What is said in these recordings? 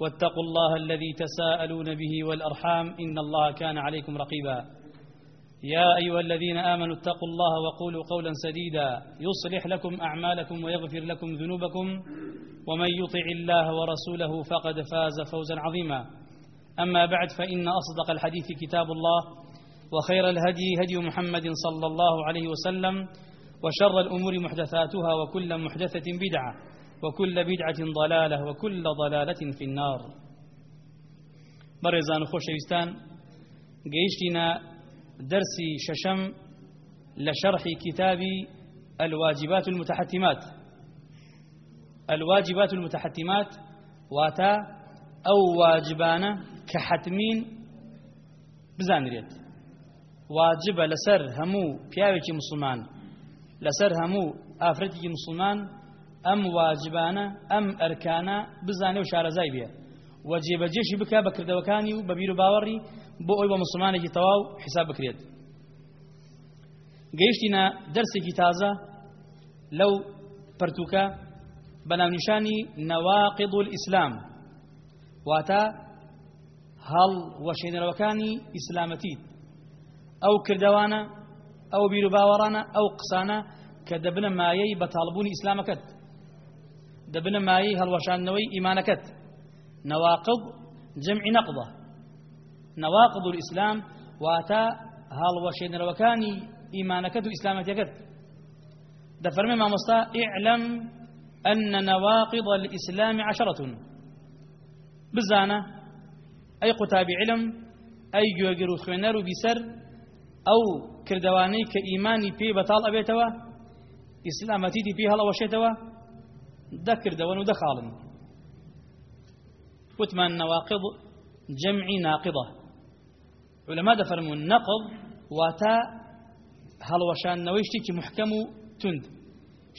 واتقوا الله الذي تساءلون به والأرحام إن الله كان عليكم رقيبا. يا أيها الذين آمنوا اتقوا الله وقولوا قولا سديدا. يصلح لكم أعمالكم ويغفر لكم ذنوبكم. ومن يطع الله ورسوله فقد فاز فوزا عظيما. أما بعد فإن أصدق الحديث كتاب الله وخير الهدي هدي محمد صلى الله عليه وسلم وشر الأمور محدثاتها وكل محدثة بدعة. وكل بدعة ضلالة وكل ضلالة في النار. برزان خوشويستان قيشتنا درسي ششم لشرح كتاب الواجبات المتحتمات. الواجبات المتحتمات واتا أو واجبان كحتمين بزانريت واجب لسر همو بياوكي مسلمان لسر همو آفرتي مسلمان ئەم واجبانە ئەم ئەرکانە بزانێ و شارەزای بێ. و جێبەجێشی بکە بەکردەوەکانی و بە بیر و باوەڕی بۆ ئەوی بە مسلمانێکی تەواو حساب بکرێت. گەیشتینە دەرسێکی تازە لەو پەرتوکە بەناونیشانی نەواقض الئیسلام واتە هەڵ وەشێنەرەوەکانی ئیسلامەتیت ئەو کردەوانە ئەو بیر و باوەڕانە ئەو قسانە کە دەبنە مایەی بەتاڵبوونی ئیسلامەکەت. دەبنە مایی هەڵوەشاندنەوەی ئیمانەکەت نەواقض جمعی نەقضە نەواقض الئیسلام واتە هەڵوەشێنەرەوەکانی ئیمانەکەت و ئیسلامەتەکەت دەفەرمێ مامۆستا ئیعلم أن نواقض الإسلام عشرة. بزانة أي قتاب علم أي جوجر خوينر بسر أو كردواني كإيماني بي بطال أبيتوا إسلامتي دي بي هلا وشيتوا دەکردەوەن و دەخاڵن. وتمان نەواقض جەمعی ناقضە ولما دەفەرمون نەقض واتە هەڵوەشانەوەی شتێکی محکەم و تند.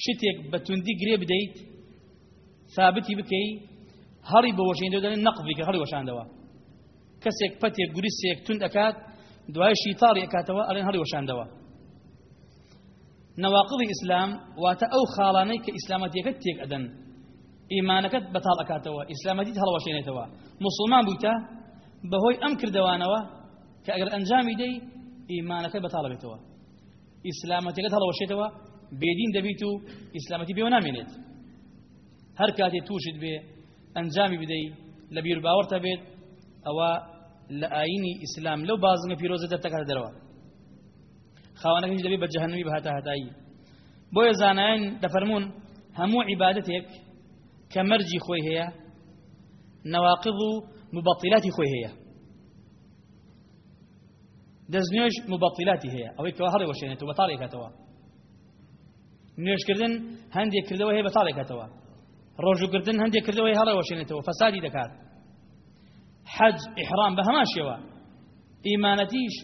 شتێک بە توندی گرێ بدەیت ثابتی بکەی هەڕی بە وەشێندە دەڵێن نەقضی کە هەڵی وەشاندەوە. کەسێک پەتێک گوریسێک تند ئەکات دوای شیتاڕی ئەکاتەوە ئەڵێن هەڵی وەشاندەوە. نەواقڵی ئیسلام واتە ئەو خاڵانەی کە ئیسلامەتیەکەت تێک ئەدەن. ئیمانەکەت بەتاڵ ئەکاتەوە ئیسلامەتیت هەڵەوەشێنێتەوە. مسلمان بوویتە بەهۆی ئەم کردوانەوە کە ئەگەر ئەنجامی دەی ئیمانەکەت بەتاڵ بێتەوە. ئیسلامەتیەکەت هەڵەوەشێتەوە بێدین دەبیت و ئیسلامەتی بێوە نامێنێت. هەر کاتێ تووشت بێ ئەنجامی بدەی لە بیر باوەڕتە بێت ئەوە لە ئاینی ئیسلام لەو بازنە پیرۆزە دەرتەکات دەرەوە. خاوەنەکەش دەبێت بە جەهەنەمی بەهاتە هەتایی بۆیە زانایان دەفەرمونون هەموو عیبادەتێک کە مەرجی خۆی هەیە نەواقض و مبەطیلاتی خۆی هەیە. دەستنوێژ مبەطیلاتی هەیە. ئەوەی کەەوە هەڵی وەشێنێتەوە بەتاڵێکاتەوە نوێشکردن هەندێک کردەوە هەیە بەتاڵێکاتەوە ڕۆژوگردن هەندێک کردەوەی هەڵی وەشێنێتەوە. فەسادی دەکات. حەج ئیحرام بە هەمان شێوە ئیمانەتیش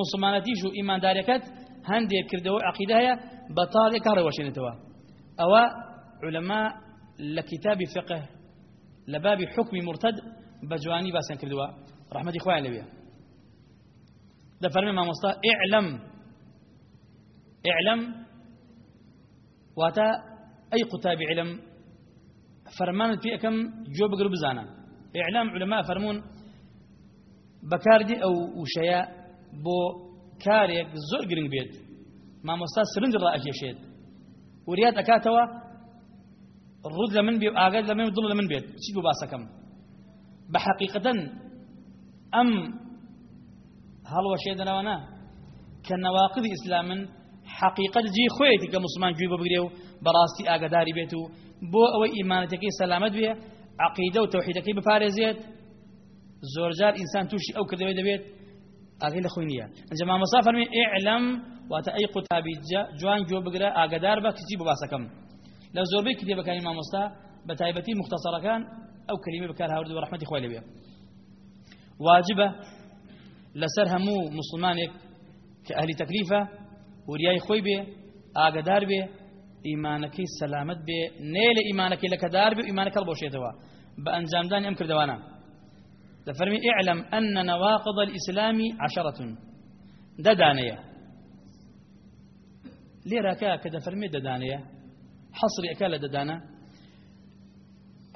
مسلمانەتیش و ئیماندارەکەت هەندێک کردەوە عقیدە هەیە بەتاڵێک کاڕێوەشێنێتەوە ئەوە علەما لە کتابی فقه لە بابی حکمی مرتد بە جوانی باسییان کردووە ڕحمەتی خۆیان لەوێ دەفەرمێ مامۆستا ئعلم ئعلم واتە ئەی قوتابی علم فەرمانت پێ ئەەکەم جۆ بگر بزانە ئعلام علەما فەرمونون بەکاردی ئەو وشەیە بۆ کارێک زۆر گرنگ بێت. مامۆستا سرنج ڕائکێشێت وریات ئەکاتەوە ڕوود لە من بێ ئاگات لە من دڵ لە من بێت. چی بۆ باسەکەم؟ بە حەقیقەتەن ئەم هەڵوەشێدنەوەنا کە نەواقضی ئیسلامن حقیقت جی خۆیەتی کە مسلمان گوێ بگرێ و بەڕاستی ئاگداری بێت و بۆ ئەوەی ئیمانەتەکەی سەلامت بێ عقیدە و تەوحیدەکەی بپارێزێت زۆرجار ئینسان تووشی ئەو کردەوەی دەبێت ئاگەی لە خۆی نییە. ئەنجە مامەسا فەرمی ئێعلەم واتە ئەی قوتابی جوان گوێ بگرە ئاگدار بە کچی بە باسەکەم. لە زۆربەی کتێبەکانی مامۆستا بە تایبەتی مختصەرەکان ئەو کلمە بەکار هاوردو ڕحمەتی خۆی لەبێ واجبە لەسەر هەموو مسلمانێک کە ئەهلی تەکلیفە وریای خۆی بێ ئاگدار بێ ئیمانەکەی سەلامت بێ نێ لە ئیمانەکەی لە کەدار بێ ئیمانەکە بۆشێتەوە بە ئەنجامدان ئەم کردوانە دەفەرمی اعلم أن نواقض الإسلام عشرة. ددانية لێرەکە کە دەفەرمێ دەدانەیە حەسری ئەکا لە دەدانە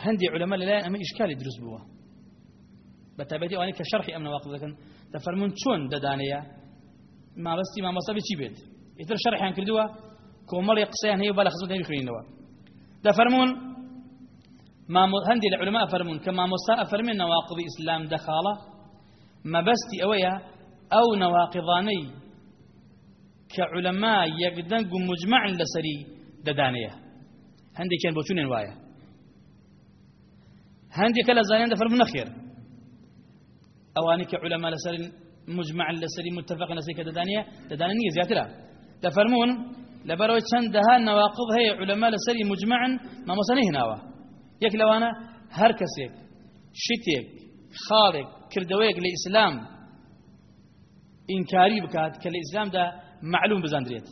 هەندی علەمە لەلایەن ئەمە ئیشکالی دروست بووە بە تایبەتی ئەوانەی کە شەرحی ئەم نەواقض دەکەن دەفەرمون چۆن دەدانەیە مابەستی مامۆستا بێ چی بێت ئیتر شەرحیان کردووە کۆمەڵی قسەیان هەیە با لە خزمەت بخوێنەوە دەفەرمون هەندی لە علەما ئەفەرمون کە مامۆستا ئەفەرمێن نەواقضی ئیسلام دەخاڵە مەبەستی ئەوەیە ئەو نەواقضانەی کە علەما یەکدەنگ و مجمعن لەسەری دەدانەیە هەندێکیان بۆ چونێن وایە هەندێکە لە زانیان دەفەرمون نەخێر ئەوانی کە علەما لەسەر مجمع لەسەری متفق لەسەری کە دەدانەیە دەدانە نییە زیاترە دەفەرمون لەبەرەوەی چەند دەها نەواقض هەیە علەما لەسەری مجمعن مامۆسە نەهێناوە یەک لەوانە هەر کەسێک شتێک خاڵێک کردەوەیەک لە ئیسلام ئینکاری بکات کە معلوم بزاندرێت.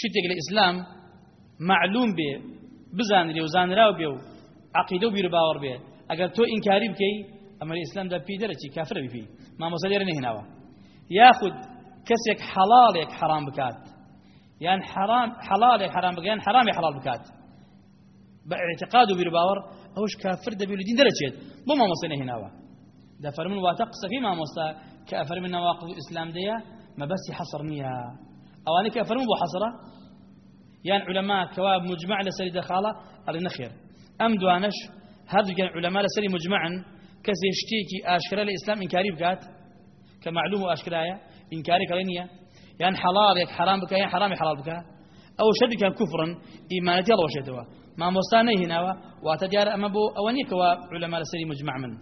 شتێک لە معلوم بێ بزانرێ و زانراو بێ و عقیدە و بیر باوەڕ بێ. ئەگەر تۆ ئینکاری بکەی ئەمە لە ئیسلامدا پێی دەرەچی کافرە بی مامۆسە لێرە نهێناوە یاخود کەسێک حەڵاڵێک حرام بکات یان حرام حەڵالێک حرام بکات یان حرامی حەڵال بکات. باعتقاد وبير باور اوش كافر دبي الدين درجات مو ما مصنه هنا ده فرمون واتقص في ما مصا كافر من نواقض الاسلام ديا ما بس حصرنيها أو أنا كافر مو حصره يعني علماء كواب مجمع لسري دخاله قال نخير ام دوانش هذا كان علماء لسري مجمعا كزي يشتيكي اشكال الاسلام انكاري بكات كمعلوم واشكرايا انكاري كلينيا يعني حلال يك حرام بك يعني حرام حلال بك أو شد كان كفرا ايمانتي الله وشدوا مامۆستا نەهێناوە واتە دیارە ئەمە بۆ ئەوە نیکەوە علەما لەسەری مجمع من.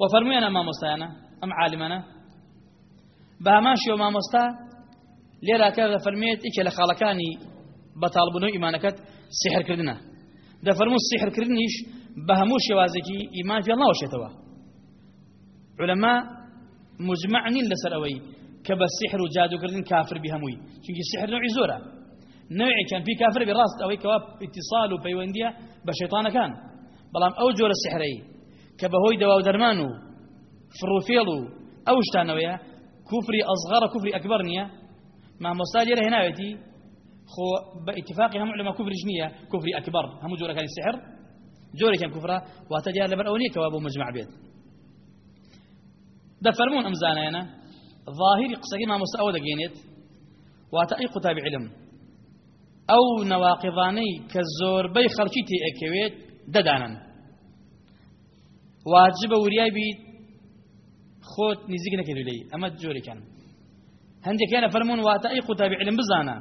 وفەرمویانە مامۆستایانە ئەم عالمانە. بە هەمان شێوە مامۆستا لێراکە دەفەرمێت ئیکە لە خاڵەکانی بەتاڵبوونەوەی ئیمانەکەت سحرکردنە دەفەرموو سحرکردنیش بە هەموو شێوازێکی ئیمان پێ ناوەشێتەوە علەما مجمع نین لەسەر ئەوەی کە بە سحر و جادوکردن کافر بی هەمووی چونکی سحر نوعی زۆرە. نوعی كان في كافر براست أو كواب اتصال وبيوندية بشيطان كان. بلام أو جور السحري كبهوي دواو درمانو فروفيلو أو شتانويا كفري أصغر كفري أكبر نيا. مع مصادر هنا يتي خو باتفاق هم علماء كفر جنية كفري أكبر. هم جورا كان السحر جوري كان كفرة واتجاه لبر أوني كوابو مجمع بيت. ده فرمون أمزانا أنا ظاهري ما مسأودة جينيت واتأي قتاب علم. ئەو نەواقیضانەی کە زۆربەی خەڵکی تێئەکەوێت دەدانن. واجبە وریای بیت خۆت نزیک نەکرد لێی ئەمە جۆرێکان هەندێکیانە فەرمونون واتە ئەی قوتابی علم بزانە.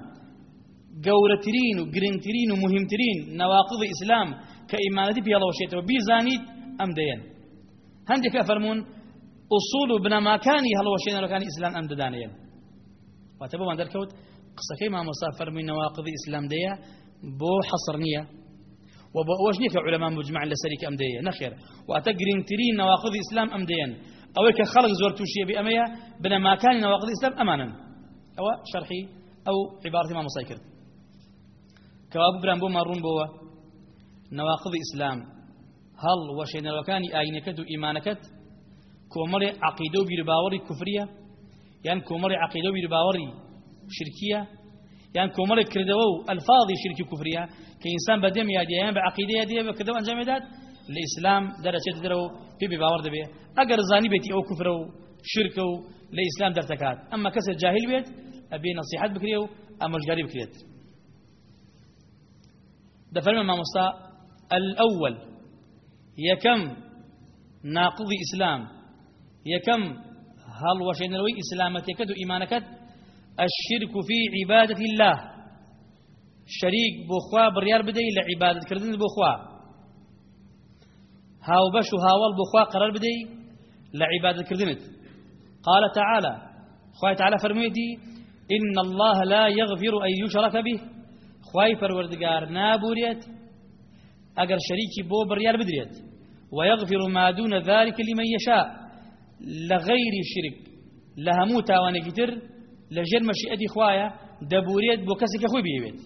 گەورەترین و گرنگترین و مهمترین نەواقضی ئیسلام کە ئیمانەتی پێڵەوەشێتەوە بیزانیت ئەم دەیەن. هەندێکە فەرمونون ئوصول و بنەماکانی هەڵەوەشێنەرەکانی ئیسلام ئەم دەدانەیەن واتە بۆمان دەرکەوت قسەکەی مامۆسا فەرمووی نەواقضی ئیسلام دەیە بۆ حەسڕ نییە و بۆ ئەوەش نییە کە علەما مجمع لەسەری ئەم دەیە نەخێر واتە گرنگترین نەواقضی ئیسلام ئەم دەیەن ئەوەی کە خەڵک زۆر تووشیە بێ ئەمەیە بنەماکانی نەواقضی ئیسلام ئەمانن ئەوە شەرحی ئەو عیبارەتی مامۆسای کرد کەوا ببران بۆ ماڕوون بۆوە نەواقضی ئیسلام هەڵ وەشێنەرەکانی ئاینەکەت و ئیمانەکەت کۆمەڵی عقیدە و بیرباوەڕی کوفریە یان کۆمەڵی عقیدە و بیرباوەڕی شركية. يعني كومالك كردوا الفاظي شركي كفرية. كإنسان بدم يدي يعني بعقيدة يدي بكذا أنجام يدات الإسلام درجة درو في بباور دبي أجر زاني بيتي أو كفر أو شرك أو لإسلام درتكات أما كسر جاهل بيت أبي نصيحات بكريو أما الجاري بكريت ده فرم ما مصا الأول يكم ناقض إسلام؟ يكم هل وشين لوي إسلامتك دو إيمانك؟ الشرك في عبادة الله. شريك بخوا بريار بدي لعبادة كردن بخوا. هاو بشو هاول بخوا قرار بدي لعبادة كردنت قال تعالى خوای تعالى فەرموویەتی إن الله لا يغفر أن يشرك به. خوای پەروەردگار نابوورێت ئەگەر شەریکی بۆ بڕیار بدرێت ويغفر ما دون ذلك لمن يشاء. لغير شرك لهموتا ونكتر مشيئتي خوايا دبوريت بو كسك خوي بيبيت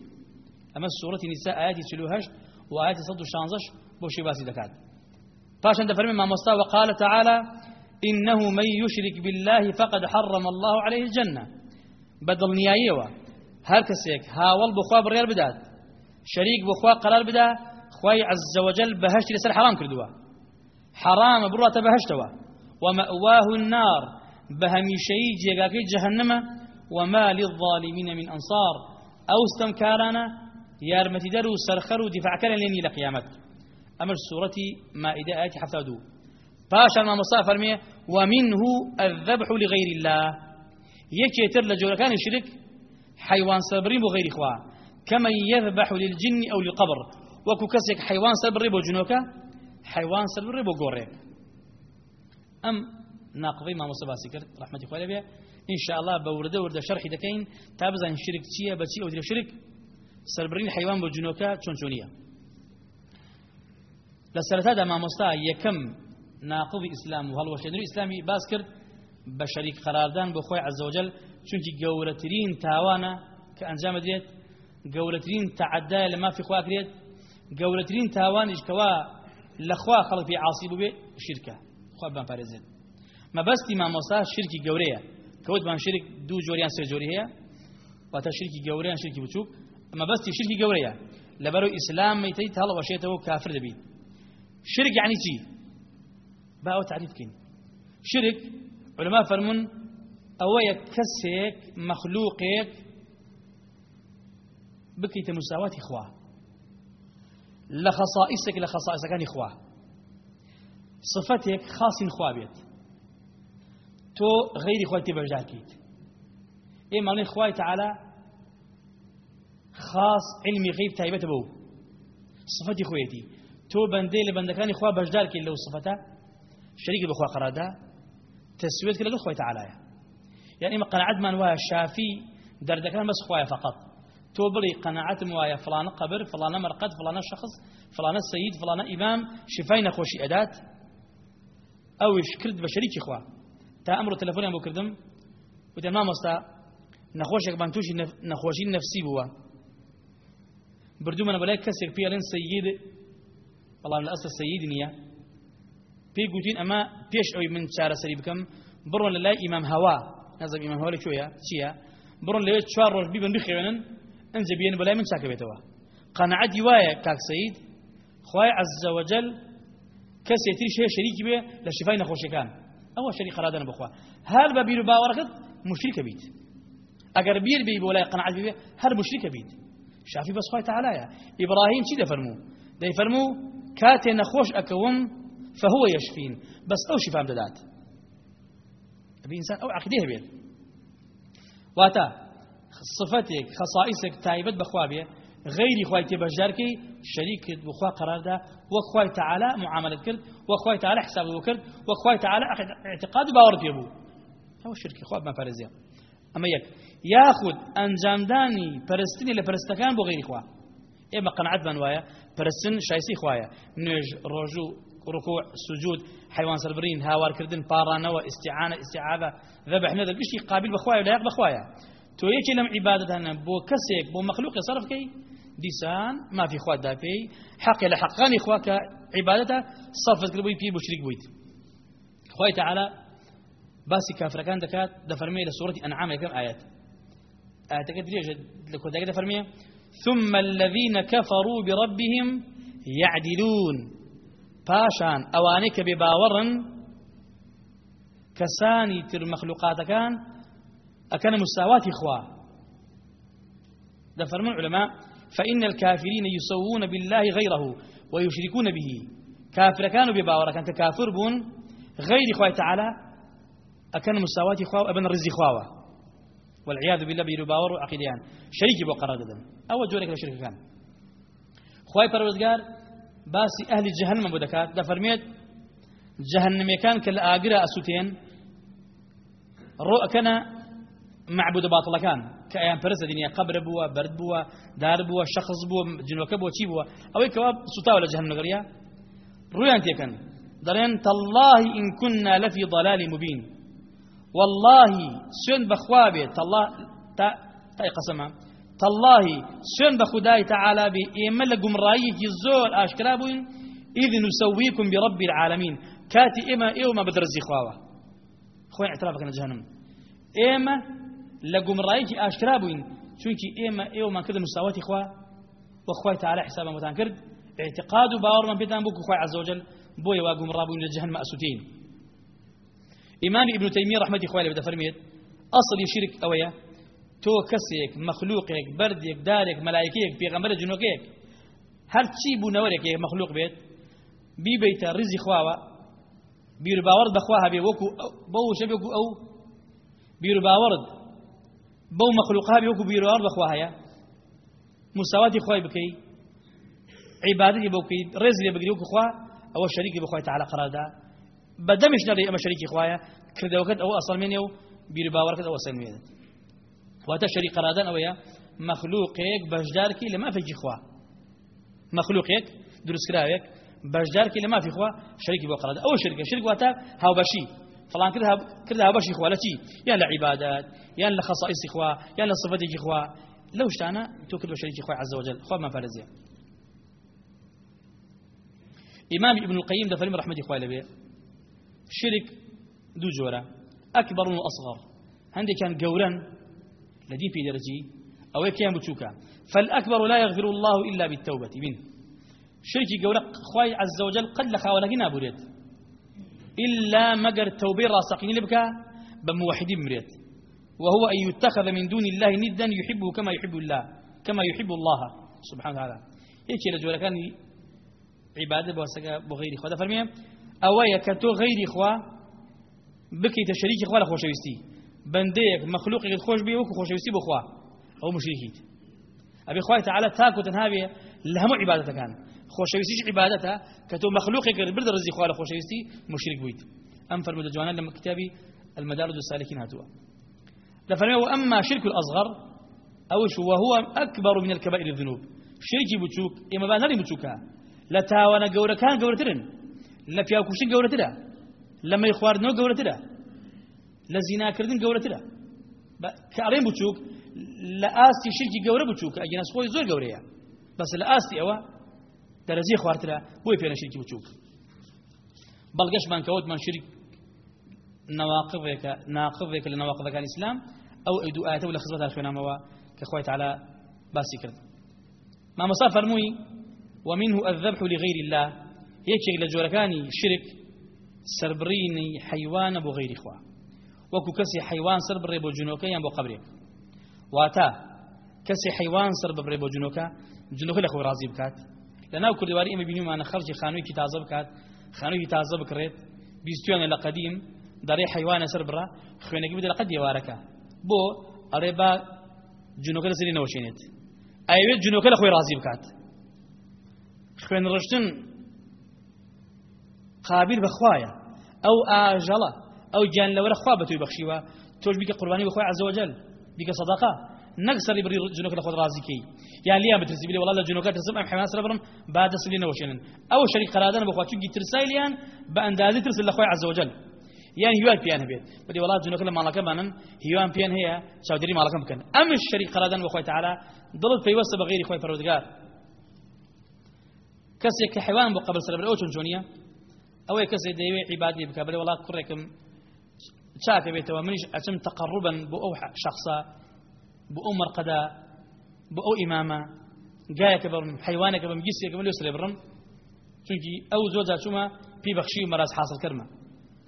أما سورة النساء آياتي تلوهش وآياتي صد الشانزش بو شي باسي دكات فاشا دفرمي مع مصطفى وقال تعالى إنه من يشرك بالله فقد حرم الله عليه الجنة. بدل نيايوه هر كسيك هاول بخوا بريال بدات. شريك بخوا قرار بدا خواي عز وجل بهشت لسر حرام كردوا حرام برات بهشتوا ومأواه النار بهمي شيء جيغاكي جهنم وما للظالمين من أنصار. أو استمكارنا يارمتي درو سرخرو دفاع كان ليني لقيامت. أمر سورة مائدة آية حفتة دو. باشا ما مصطفى فرميه ومنه الذبح لغير الله. يكي تر لجوركان الشرك حيوان سبرين بغير إخوة. كمن يذبح للجن أو للقبر. وكو كسك حيوان سبرين بجنوكا حيوان سبرين بقوريك أم ناقضي ما مصطفى سكرت رحمة الله ئینشاءڵا بەوردە وردە شەرحی دەکەین تا بزان شرک چییە بەچی ئەو درێ شرک؟ سربرین حیوان بۆ جنۆکە چۆن چۆنیە؟ لە سەرەتادا مامۆستا یەکەم ناقڵی ئیسلام و هەڵوەشێنری ئیسلامی باس کرد بە شەریک قەراردان بۆ خۆی عەزەوجل چونکی گەورەترین تاوانە کە ئەنجامە دێت گەورەترین تەعەدایە لە مافی خواکرێت گەورەترین تاوانیشکەوا لەخوا خەڵکی عاسی ببێ شرکە. خوا بەم پارێزێت مەبەستی مامۆستا شرکی گەورەیە. کەوتمان شرک دوو جۆریان سێ جۆری هەیە واتە شرکی گەورەیان شرکی بچووک. ئەمە بەستی شرکی گەورەیە. لەبەرو ئیسلام مەیتەی تاڵەوەشێتەوە کافر دەبیت شرک یعنی چی؟ باوە تعریف بکەین. شرک علما فەرمون ئەوەیە کەسێک مەخلووقێک بکەیتە مساواتی خوا. لە خەسائیسێک لە خەسائسەکانی خوا. صفتێک خاصین خوا بێت. غير إخوة تبرجاكيت إيه معنى إخوة تعالى؟ خاص علمي غيب تايبة بو. صفتي خويتي تو بندي لبندكان إخوة بجدارك لو صفته. شريك بخوا قرادا تسويت كلا خوي تعالى يعني ما قناعت من وها شافي درد كان بس خوايا فقط. توبلي قناعت موايا فلان قبر فلان مرقد فلان شخص فلان السيد فلان إمام شفاين خوشي أدات أو كرد بشريك إخوة تا أمر تلفوني أبو كردم وتم ما مستا نخوشك بانتوشي نخوشي نفسي بوا. بردو من بلاك كسر بيالين سيد والله من الأصل سيد نية پێی گوتین ئەمە پێش ئەوی من چارەسەری بکەم بڕۆن لە لای ئیمام هەوا نەزم ئیمام هەوا لەکوێیە چییە بڕۆن لەوێت چوار ڕۆژ بیبن بخێنن ئەنجە بێن بەلای من چاکە بێتەوە قەنەعەتی وایە کاک سەید خوای عەزە وەجەل کەسێتری شەیە شەریکی بێ لە شفای نەخۆشیەکان ئەوە شەری قەرادەنە بخوا. هەر بە بیر و باوەڕەکەت مشریکە بیت. ئەگەر بیر بی بۆ لای قەنەعەت بێ هەر مشریکە بیت. شافی بەس خوای تەعالایە ئیبراهیم چی دەفەرموو؟ دەیفەرموو کاتێ فهو يشفين بس أو شفاء دادات أبي إنسان أو عقيدة بين واتا صفتك خصائصك تايبت بخوابية غير خوای تبجاركي شريك بخوا قرار ده وخوای تعالى معاملة كرد وخوای تعالى حساب وكرد وخوای تعالى اعتقاد باور يبو. هو الشرك خواب ما فرزيا أما يك ياخذ أنجام داني برستني لبرستكان بغير خوا إما قناعت من وايا برستن شايسي خوايا. نوج رجو ركوع سجود حيوان سلبرين هاوار كردن بارانوا استعانة استعاذة ذبح نذر. بشي قابل بخوايا ولا يقبل بخوايا. تو يكي لم عبادتنا بو كسيك بو مخلوق يصرف كي ديسان ما في خوات دابي حق لحقان إخواك عبادته صرفت كربوي بي بشريك بويت خواي تعالى باسي كافر كان دكات دفرمي لسورة أنعام كم آيات آيات قد ليش لكو دفرمي ثم الذين كفروا بربهم يعدلون. پاشان ئەوانەی کە کەسانی تر مەخلوقاتەکان ئەکەن مساواتی خوا. دەفەرمون علماء فإن الكافرين يسوون بالله غيره ويشركون به. كافر كانوا بباورة كان كافر بون غير خواه تعالى أكن مساواتي خوا أبن رزي خواوة والعياذ بالله بيرو باور وعقيديان. شريكي بو قرار ددن أو جورك لشركة كان. خواي پروردگار باسي أهل جهنم بدكات دا فرميت جهنم كان كلا آقرا أسوتين رؤكنا معبود باطل كان. كأيام فرس دنيا قبر بوا برد بوا دار بوا شخص بوا جنوك بوا چی بوا. أو كواب سوتا ولا جهنم غريا رويان تيكن درين تالله إن كنا لفي ضلال مبين. والله سن بخوابه تالله تا تا قسمة. تالله سن بخداي تعالى بي إيمل قمرائي زول أشكرابين إذ نسويكم برب العالمين. كاتي إما إيوما بدرزي خواوه خوين اعترافك أنا لە گومڕایەکی ئاشکرا بووین. چونکی ئێمە ئێوەمان کردم مساوەتی خوا وەخوای تاالە حسابەمەتان کرد اعتقاد و باوەڕمان پێتان بوو خخوای عزۆجل بۆ ێوا گومڕا بووین لە جهنمە ئەسوودین ئیمانی ئبن تەیمی ڕحمەتی خوای لە بدە فەرمێت ئەسڵی شرک ئەوەیە تۆ کەسێک مەخلووقێک بردێک دارێک مەلایکەیەک پێغەمبەر جنۆکەیەک هەرچی بوونەوەرێک مەخلووق بێت بیبیتە ڕزی خواوە بیرباوەڕ بەخوا هەبێ وەکو بەو شەبێک و ئەو بیرباوەرد بەو مەخلوقها بێ وەکو بیر باوەڕ بەخوا هەیە. مساواتی خوای بکەی عیبادەتی بۆ بکەیت ڕێز لێ بگری وەکو خوا ئەوە شەریکی بخوای تعالی قەراردا. بەدەمش نەڕێ ئەمە شەریکی خوایە کردەوەکەت ئەو ئەسڵمێنێ و بیر باوەڕەکەت ئەوە سەلمێنێت واتە شەریک قەرادان ئەوەیە مەخلوقێک بەشدارکی لە مافێکی خوا. مەخلوقێک دروستکراوێک بەشدارکی لە مافی خوا شەریکی بۆ قەرادا ئەوە شرکە شرک واتە هاوبەشی. فلان چی یان لە عیبادات یان لە خەصائسی خوا یان لە صفەتێکی خوا لەو شتانە تۆ کرد بە شەریکی خوای عز وجل. خوا من فارزیە إمام ابن القيم دفرم رحمة إخوة لبيه شرك دو جورة. أكبر وأصغر عندي كان قورا لدين في درجي. أو كيان بتشوكا فالأكبر لا يغفر الله إلا بالتوبة. منه شركي قورا خواي عز وجل قد لخا ولكن بريت إلا مقر التوبة راسقين لبكا بموحدين مريت. وهو أن يتخذ من دون الله ندا يحبه كما يحب الله كما يحب الله سبحانه وتعالى. يكي لجورا كان عبادة بواسقة بغير إخوة. فرمي أويا كتو غير إخوة بكي تشريك إخوة لخوشويستي بنديك مخلوق خوش بيه وكو خوشويستي بخوا أو مشركيت أبي إخوة تعالى تاكو تنهابي لهم عبادة كان خوشويستيش عبادتها كتو مخلوق برد رزي إخوة لخوشويستي مشرك بويت أم فرمو دجوانا لما كتابي المدارج السالكين هاتوا. لفرمي وأما شرك الأصغر أو شو وهو أكبر من الكبائر الذنوب. شركي بتشوك إما بانري بتشوكها لە تاوانە گەورەکان گەورەترن لە پیاکوشتن گەورەترە لە مەی خواردنەوە گەورەترە لە زیناکردن گەورەترە کە ئەڵێن بچووک لە ئاستی شرکی گەورە بچووکە ئەگەنە خۆی زۆر گەورەیە بەس لە ئاستی دەرەزی خواردرە بۆی پێنە شرکی بچووک بەڵگەشمان کەوتمان شرک نواقفێکە ناقفێکە لە نواقفەکان ئیسلام ئەو ئەدو ئاەتە و لە خزمەت خوێنامەوە کە خۆی تعالی باسی کرد. مامۆستا فەرمووی ومنه الذبح لغير الله. يكي لجوركاني شرك سربريني حيوان بو غير إخوة وكو كسي حيوان سربري بو جنوكا يان بو قبري واتا كسي حيوان سربري بو جنوكا جنوكا لخو رازي بكات لەناو کوردواری ئمە بینیمانە خەرجی خانوویکی تازە بکات خانوویکی تازە بکڕێت بیستوێنە لە قدیم دەڕێ حیوانە سەر بڕا خوێنەکی بدە لە قەت دیوارەکە. بۆ ئەڕێ با جنۆکە لە سری نەوەشێنێت. ئەوێت جنۆکە لە خۆی ڕازی بکات. خوێن ڕشتن قابل بەخوایە. ئەو ئاژەڵە ئەو گیان لەوەرە خوا بە توی بەخشیوە تۆش بیکە قوربانی بخوای عزەوەجل بیکە سەداقا نەک سەری بری جنۆکە لە خۆت ڕازیکەی یان لیان بترسی بێ وڵا لە ترسم ئەم حیوان سەر بڕم با دەست لێ نەوەشێنن ئەو شەریک قەرادەن بەخوا چونکی ترسای لیان بە ئەندازی ترس لە خۆی عزەوەجل یان هیوان پیان هەبێت بەدی وڵات جنۆکە لە ماڵەکەمانن هیوان پیان هەیە چاودێری ماڵەکەم بکەن ئەمش شەریک قەرادەن بەخوای تعالی دڵت پەیوەستە بە غیری خۆی پەروەردگار کەسێک کە حیوان بۆ قبل سەر ئەو چۆن چۆنیە ئەوەی کەسێک دەیەوێت عیبادی بکە بڵێ وڵات کوڕێکم چاکە بێتەوە بۆ ئەو مەرقەدا بۆ ئەو ئیمامە گایەکە بڕم حیوانێکە بم گیسێکە لێ سرێ بڕم چونکی ئەو زۆر جاچوومە پێی بەخشی و مەراز حاصل کردمە.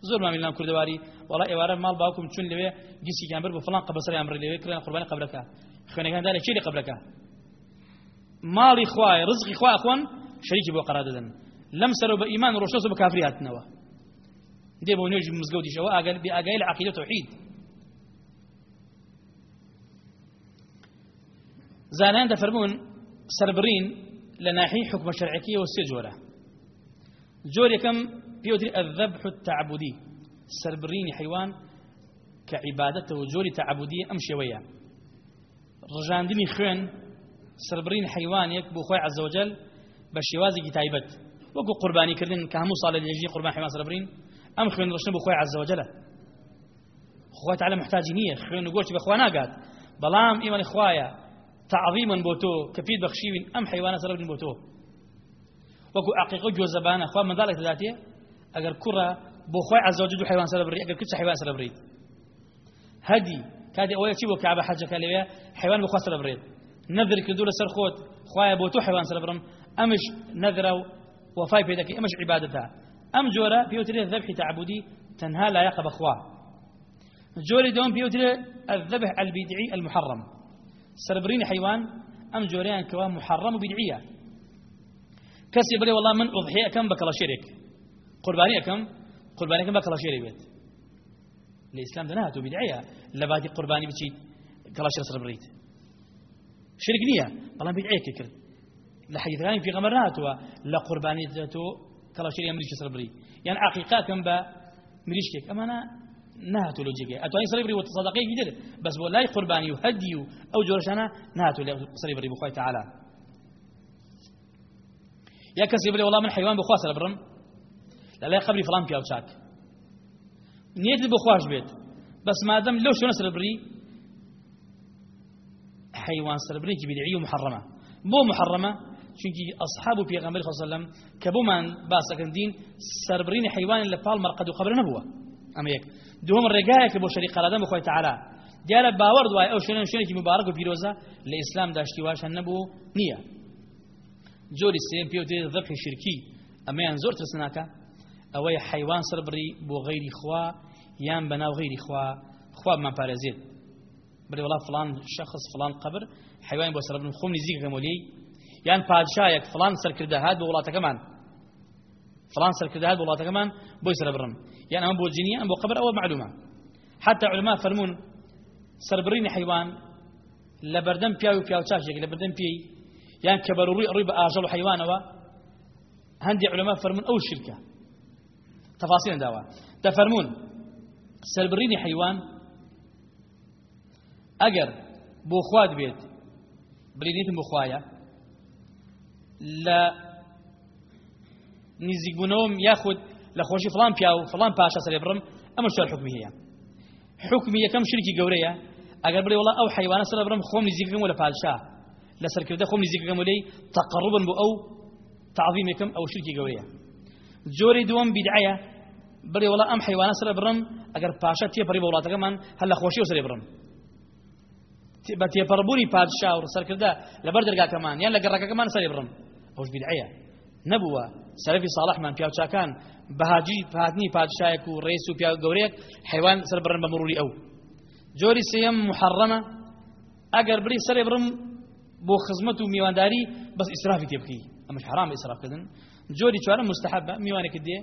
زۆر مامیلان کوردەواری وڵا ئێوارە ماڵ باوکم چون لەوێ گیسییان بر بۆ فلان قبسەر ئەمر لەوێ کردن قوربانی قبلەکە خوێنەکان لە چێری قبلەکە ماڵی خوای ڕزقی خوا ئەخۆن شەریکی بۆ قەرار دەدەن. لەم سەر بە ئیمان ڕۆشتۆس بە کافری هاتنەوە دێ بۆ نوێژ مزگەوتیشەوە ئاگەر بێ ئاگای لە عقیدە توحید. زانان دەفەرمونون سربڕین لە ناحی حکمە شەرعەکەیەوە سێ جۆرە جۆرێکەم پێوتری الذبح التعبدي. سربڕینی حیوان کە عیبادەتەوە جۆری تعبدی ئەم شێوەیە ڕژاندنی خوێن سربڕین حیوانێک بۆ خۆی عەزەوجەل بە شێوازێکی تایبەت وەکو قوربانیکردن کە هەموو ساڵە لێژی قوربان حیوان سربڕین ئەم خوێن ڕشتن بۆ خۆی عەزەوجەلە خۆی تعالی محتاجی نییە خوێن و گۆشتی بەخوا تعظيما بوتو كفيد بخشيوين أم حيوانة سربين بوتو. وكو عقيقة جو زبانة خواه من ذلك ذاتية أجر كرة بو خواه عز وجل حيوان سربري أجر كتش حيوان سربري هدي كادي أولا تيبو كعبة حاجة كاليوية حيوان بخوا سربري نذر كدولة سرخوت خواه بوتو حيوان سربرم أمش نذر وفاي بيدك أمش عبادتها. أم جورا بيوتري الذبح تعبدي تنهى لا يقب أخواه. جوري دوم بيوتري الذبح البدعي المحرم. سربرين حيوان أم جوريان كوا محرم وبدعية كسي بلي والله من أضحية كم بكلا شرك قربانية كم قربانية كم بكلا شرك بيت الإسلام دناته بدعية لبادي قرباني بتشي كلا شرك سربريت شرك نية والله بدعية كرد لحديث غاني في غمرناته لا قربانية ذاته كلا شرك مريش سربري يعني عقيقات كم با مريشكك أما أنا نهاتو لوجيكي اتواني صليبري وتصدقي جدل بس والله قرباني يهدي أو جورشنا نهاتو صليبري بخوي تعالى. يا كسي بلي والله من حيوان بخوا سلبرم لا لا قبلي فلان بياو شاك نيت بخواش بيت بس ما دام لو شنو سلبري حيوان سلبري بدعي محرمة. مو محرمة چونکی أصحاب پیغمبر صلی الله علیه و سلم کبو من باسکن دین سربرین حیوان لپال مرقد و قبر نبوة. أما یک دوم ڕێگایەکە بۆ شەری قەرادەم بخۆی تعالا دیارە باوەڕ دوای ئەو شوێن شوێنێکی مبارەک و پیرۆزە لە ئیسلام داشتی واشە نەبوو نییە. جۆری سێم پێوتێ ذەبحی شرکی ئەمەیان زۆر ترسناکە ئەوەی حیوان سەر بڕی بۆ غەیری خوا یان بەناو غەیری خوا خوا بمان پارێزێت. بڵێ وڵا فلان شخص فلان قبر حیوان بۆ سەربرن خۆم نزیکەکەم ولی یان پادشایەک فلان سەرکردە هات بۆ وڵاتەکەمان. سەرکردە هات بۆ وڵاتەکەمان بۆی سەربڕم يعني أم بوجينية أم بقبر أو معلومة. حتى علماء فرمون سربرين حيوان لبردم بياو بياو تاشيك لبردم بي يعني كبروا روي روي بآجل حيوان و هندي علماء فرمون أو شركة. تفاصيل دعوة تفرمون سربرين حيوان أجر بوخواد بيت. برينيت بوخوايا نزيقونهم ياخذ لخوشي فلان بياو فلان باشا سري برم أما شو الحكم هي؟ حكمي كم شركي قورية؟ اگر بلي والله أو حيوان سري برم خوم نزيكم ولا باشا لا سركرده خوم نزيكم ولا تقربا بو أو تعظيمكم أو شركي قورية. جوري دوم بدعية بلي والله أم حيوان سري برم اگر باشا تي بري بولاتك من هلا خوشي سري برم بتي بربوني بادشاه ورسركرده لبردرقا كمان يلا قرقا كمان سري برم أوش بدعية؟ نبوة. سلفي صالح من كان بەهاجی پاتنی پادشایەک و ڕێس و پیا گەورەیەک حیوان سەر بڕن بە مروری ئەو. جۆری سێم محەڕەمە ئەگەر بری سەرێ بڕم بۆ خزمەت و میوانداری بەس ئیسرافی تێ حرام ئیسرافکردن. جۆری چوارە مستحبە میوانێکت دێ.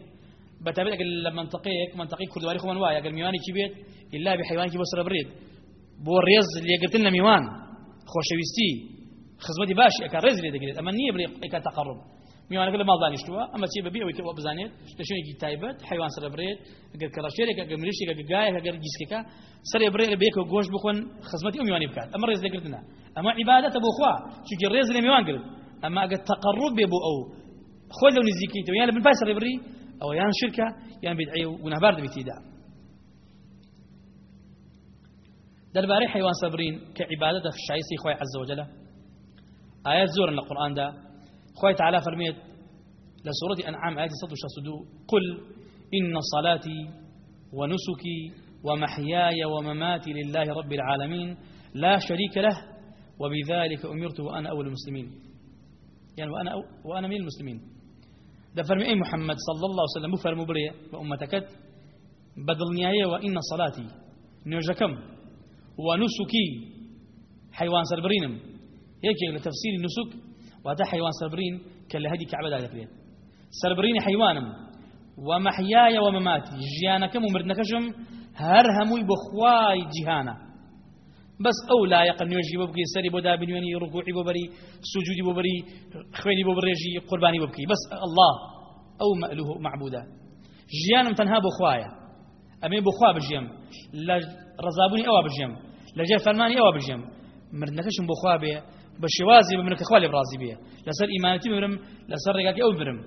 بەتابێت ئەگەر لە منطقەیەک منطقی کوردواری خۆمان وایە ئەگەر میوانێکی بێت ئللا بە حیوانێکی بۆ سەر بڕێت. بۆ ڕێز لێگرتن لە میوان خۆشەویستی خزمەتی باشی ئەکە ڕێز لێ دەگرێت. ئەمە نییە تەقەڕب. میوانەکە لە ماڵ دانیشتووە ئەمە چی بەبی ئەوەی بزانێت شتێکی تایبەت حیوان سەر برێت ئەگەر کەڕاشێرێک ئەگەر مریشێک گایە ئەگەر گیسکەکە سەرێ برێت لە بێکە گۆشت بخۆن خزمەتی ئەو میوانی بکات ئەمە ڕێز لێگرتنە ئەمە عیبادەتە بۆ خوا چونکی ڕێز لێ میوان گرت ئەمە ئەگەر تەقەڕوب بێ بۆ ئەو خۆی لەو نزیکەیتەوە یان لە بن پای سەرێ بڕی ئەوە یان شرکە یان بدعی و گوناهبار دەبێتیدا دەربارەی حیوان سەبرین کە عیبادەتە شایستی خۆی عەزە وجەلە ئايات زۆرن لە قورئاندا خۆی تعالی فەرمێت لسورة أنعام آية 162 قل إن صلاتي ونسكي ومحياي ومماتي لله رب العالمين لا شريك له وبذلك أمرت وأنا أول المسلمين. يعني وأنا, وأنا من المسلمين. ده فرمي محمد صلى الله عليه وسلم؟ بفرمو بريه وأمتكت بدل نهاية وإن صلاتي. نوجكم ونسكي. حيوان سربرينم. هيك لتفسير النسك وهذا حيوان سربرين كاللي هدي كعبة ذلك سربرين حيوانم. ومحياي ومماتي. جيانكم ومردنكشم هر هموي بخواي جهانا بس أو لا يقل نوجي ببكي سري بودا بنيوني ركوعي ببري سجودي ببري خويني ببريجي قرباني ببكي. بس الله أو مألوه معبودا. جيانم تنها بخوايا. أمي بخوا بجيم. رزابوني أو بجيم. لا جا فرماني أو بجيم. مردنكشم بخوا بي بشوازي بمنك خوالي برازي بيه. لسر إيمانتي بمرم لسر رقاكي أو برم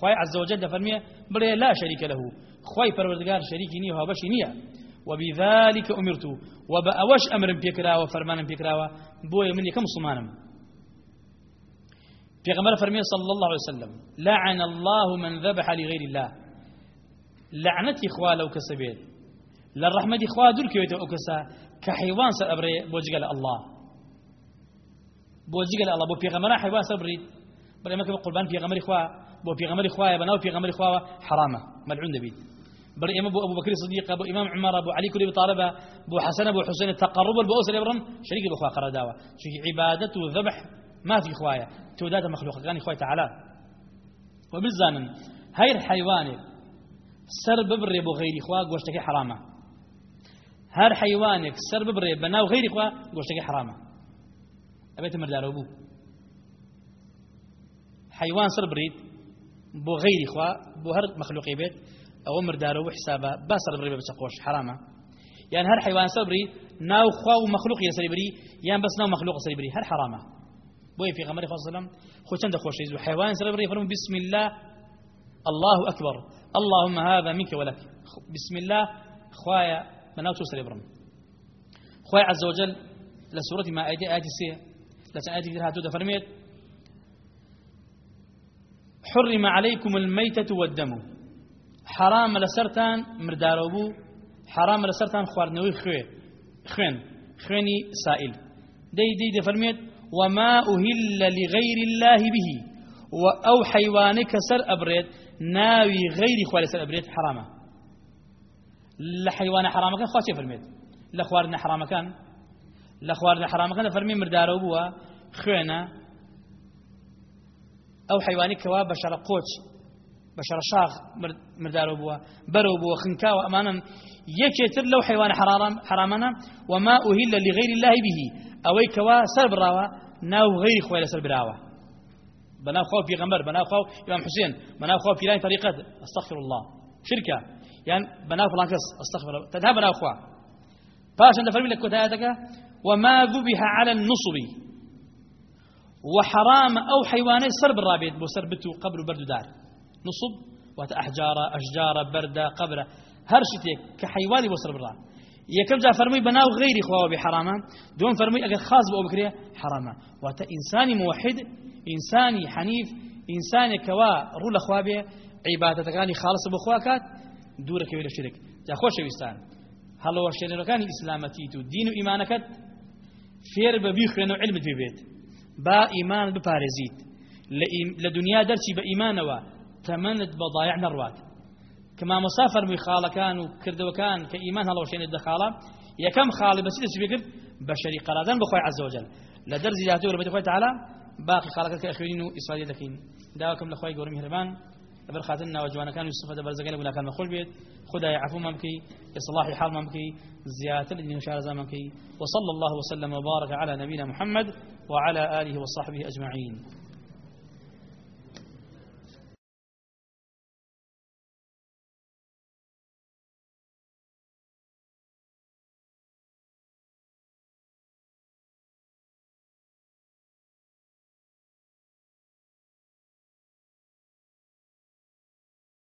خواي عز وجل دفرمية بل لا شريك له. خواي پروردگار شريكي نية وهبشي نية. وبذلك أمرت. وبأوش أمر بيكرا وفرمان بيكرا بوي من كم صمانم في غمر فرمية صلى الله عليه وسلم لعن الله من ذبح لغير الله. لعنتي إخوة لو كسبيت. للرحمة إخوة دول كيوتو أكسا كحيوان سأبري بوجيقل الله. بوجيقل الله بو بيغمرا حيوان سأبري بل ما كبه قربان بيغمر إخوة بو بيغمر إخوة بناو بيغمر إخوة حرامة ملعون دبيت بل إمام أبو, أبو بكر الصديق أبو إمام عمر أبو علي كل طالب أبو حسن أبو حسين التقرب أبو أسر إبراهيم شريك بأخوة قرداوة شريك عبادته ذبح ما في إخوايا تودات مخلوق كان إخوة تعالى وبالزانن هاي الحيوان سر ببري بو غير إخوة قوشتكي حرامة هر حيوانك سر ببري بناو غير إخوة قوشتكي حرامة أبيت مردار أبو حيوان سر بريد بو غير إخوة بو هر مخلوقي بيت أو مردار وحسابه باسر بري بتقوش حرامة. يعني هر حيوان صبري ناو خوا ومخلوق يسري بري يعني بس ناو مخلوق بري هر حرامة. بوي في غمر صلى الله خو چند خوش يزو. حيوان يسري بري فرمو بسم الله الله أكبر اللهم هذا منك ولك. بسم الله خوايا مناو توسري برم خوايا عز وجل لسورة ما آيدي آيدي سي آيدي كثير هاتو فرميت حرم عليكم الميتة والدم. حرام لسرتان مردارو حرام لسرتان خواردنەوەی خوێ خوێن خوێنی سائل. دەی دەی دەفەرمێت وما أهل لغير الله به وأو حيوانك سر أبريد ناوي غير خوالي سر أبريد حرامة لحيوان حرامة كان خواتي فرميت؟ لخواردنا حرامة كان لە خواردە حرامەکە لە فەرمی مردارە بووە خوێنە. ئەو حیوانی کەوا بە شەرە قۆچ بە شەرە شاخ مردارە بووە بەرەو بووە خنکاوە. ئەمانن یەکێتر لەو حیوانە حرامانە. وما ئوهیل لە لغیری لای بهی ئەوەی کەوا سەر براوە ناو غیری خۆی لەسەر براوە. بەناو خۆ پیغەمبەر بەناو خۆ ئیمام حوسێن بەناو خۆ پیرانی طریقەت استغفر الله. شرکە. یان بەناو فلان کەس استغفر تەنها بەناو خوا پاشان لە فەرمی لە کۆتایەتەکە وما ذبح على النصب. وحرام أو حيواني سر بالرابط بو سر بتو قبل برد دار نصب وتأحجار أشجار بردة قبرة هرشتك كحيواني وصل برا يكم جاء فرمي بناو غيري خواه بحراما دون فرمي أجل خاص بأو بكريه حراما واتا إنساني موحد إنساني حنيف إنساني كوا رول أخوابه عبادتكاني خالص بخواكات دورك ويل الشرك جا خوش ويستان. هل هو الشركاني إسلامتي تو دين فير ببيخ لأنه علم ببيت با إيمان ببارزيت لدنيا درسي بإيمان تمنت بضايع نروات كما مسافر مخالة كان وكردو كان كإيمان هلا وشين الدخالة يا كم خالي بس إيش بيقول بشري قرادان بخوي عز وجل لدرجة ذاته خوي تعالى باقي خالقك كأخوين وإسرائيل لكن دعوكم لخوي قول مهربان قبل خاتنا وجوانا كانوا يصفى برزقنا ولا كان مخول بيت. خدا يعفو ممكي إصلاح حال ممكي زيادة الدين وشار ممكي. وصلى الله وسلم وبارك على نبينا محمد وعلى آله وصحبه أجمعين.